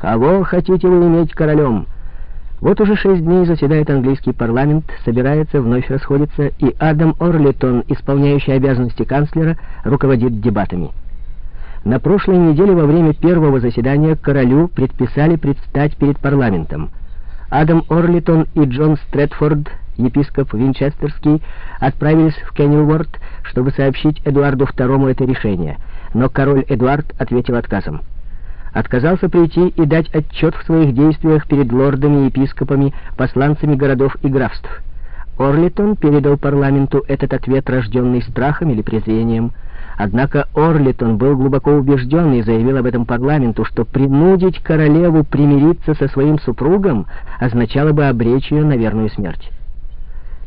Кого хотите вы иметь королем? Вот уже шесть дней заседает английский парламент, собирается, вновь расходится, и Адам Орлитон, исполняющий обязанности канцлера, руководит дебатами. На прошлой неделе во время первого заседания королю предписали предстать перед парламентом. Адам Орлитон и Джон Стрэдфорд, епископ Винчестерский, отправились в Кеннилворд, чтобы сообщить Эдуарду II это решение, но король Эдуард ответил отказом. Отказался прийти и дать отчет в своих действиях перед лордами, епископами, посланцами городов и графств. Орлитон передал парламенту этот ответ, рожденный страхом или презрением, Однако Орлитон был глубоко убежден и заявил об этом парламенту, что принудить королеву примириться со своим супругом означало бы обречь ее на верную смерть.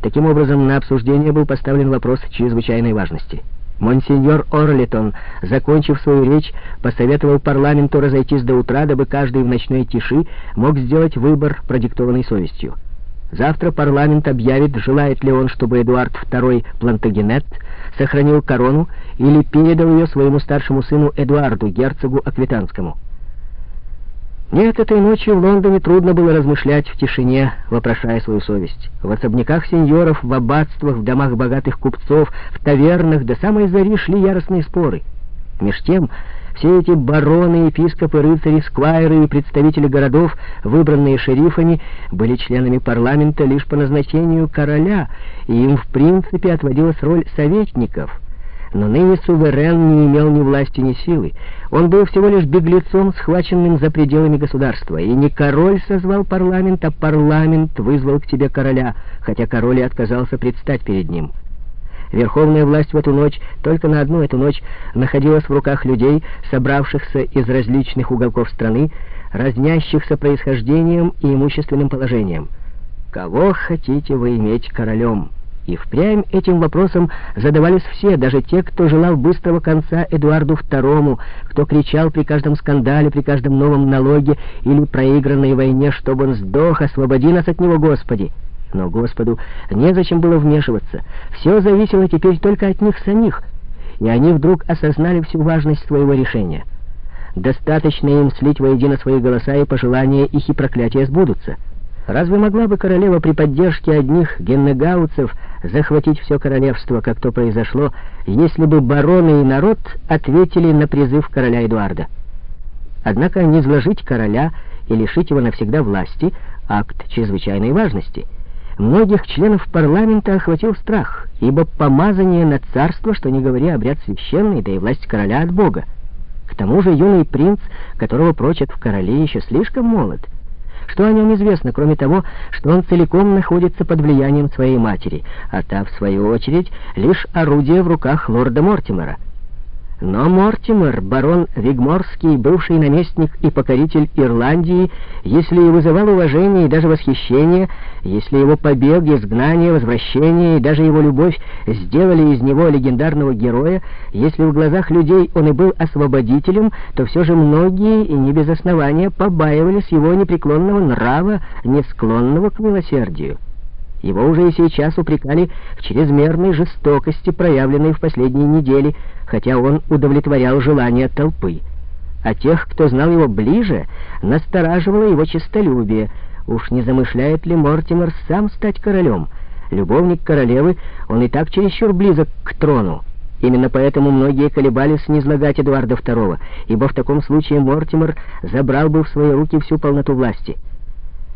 Таким образом, на обсуждение был поставлен вопрос чрезвычайной важности. Монсеньор Орлитон, закончив свою речь, посоветовал парламенту разойтись до утра, дабы каждый в ночной тиши мог сделать выбор, продиктованный совестью. Завтра парламент объявит, желает ли он, чтобы Эдуард II Плантагенет сохранил корону или передал ее своему старшему сыну Эдуарду, герцогу Аквитанскому. Нет, этой ночью в Лондоне трудно было размышлять в тишине, вопрошая свою совесть. В особняках сеньоров, в аббатствах, в домах богатых купцов, в тавернах до самой зари шли яростные споры. Меж тем, все эти бароны, епископы, рыцари, сквайры и представители городов, выбранные шерифами, были членами парламента лишь по назначению короля, и им в принципе отводилась роль советников. Но ныне суверен не имел ни власти, ни силы. Он был всего лишь беглецом, схваченным за пределами государства. И не король созвал парламент, а парламент вызвал к себе короля, хотя король и отказался предстать перед ним. Верховная власть в эту ночь, только на одну эту ночь, находилась в руках людей, собравшихся из различных уголков страны, разнящихся происхождением и имущественным положением. Кого хотите вы иметь королем? И впрямь этим вопросом задавались все, даже те, кто желал быстрого конца Эдуарду II, кто кричал при каждом скандале, при каждом новом налоге или проигранной войне, чтобы он сдох, освободи нас от него, Господи. Но Господу незачем было вмешиваться. Все зависело теперь только от них самих, и они вдруг осознали всю важность своего решения. Достаточно им слить воедино свои голоса, и пожелания их и проклятия сбудутся. Разве могла бы королева при поддержке одних геннегауцев захватить все королевство, как то произошло, если бы бароны и народ ответили на призыв короля Эдуарда? Однако не изложить короля и лишить его навсегда власти — акт чрезвычайной важности — Многих членов парламента охватил страх, ибо помазание на царство, что не говоря, обряд священный, да и власть короля от Бога. К тому же юный принц, которого прочат в короле, еще слишком молод. Что о нем известно, кроме того, что он целиком находится под влиянием своей матери, а та, в свою очередь, лишь орудие в руках лорда Мортимера — но Мортимер, барон Вигморский, бывший наместник и покоритель Ирландии, если и вызывал уважение и даже восхищение, если его побег, изгнание, возвращение и даже его любовь сделали из него легендарного героя, если в глазах людей он и был освободителем, то все же многие, и не без основания, побаивались его непреклонного нрава, не склонного к милосердию. Его уже и сейчас упрекали в чрезмерной жестокости, проявленной в последние недели, хотя он удовлетворял желания толпы. А тех, кто знал его ближе, настораживало его честолюбие. Уж не замышляет ли Мортимер сам стать королем? Любовник королевы, он и так чересчур близок к трону. Именно поэтому многие колебались низлагать Эдуарда II, ибо в таком случае Мортимер забрал бы в свои руки всю полноту власти.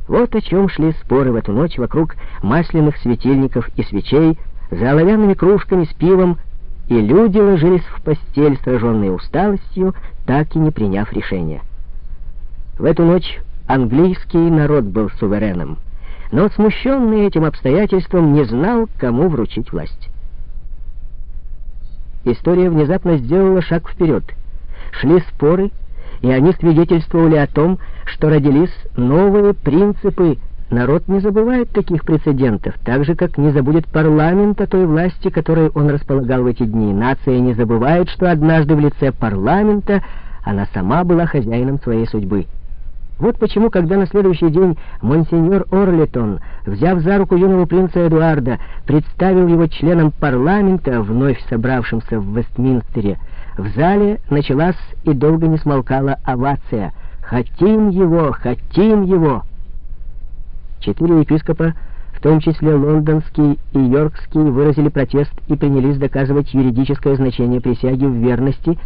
Вот о чем шли споры в эту ночь вокруг масляных светильников и свечей, за оловянными кружками с пивом, и люди ложились в постель, сраженные усталостью, так и не приняв решения. В эту ночь английский народ был сувереном, но смущенный этим обстоятельством не знал, кому вручить власть. История внезапно сделала шаг вперед. Шли споры, и они свидетельствовали о том, что родились новые принципы. Народ не забывает таких прецедентов, так же, как не забудет парламент о той власти, которой он располагал в эти дни. Нация не забывает, что однажды в лице парламента она сама была хозяином своей судьбы. Вот почему, когда на следующий день монсеньор Орлитон, взяв за руку юного принца Эдуарда, представил его членом парламента, вновь собравшимся в Вестминстере, в зале началась и долго не смолкала овация — «Хотим его! Хотим его!» Четыре епископа, в том числе лондонский и йоркский, выразили протест и принялись доказывать юридическое значение присяги в верности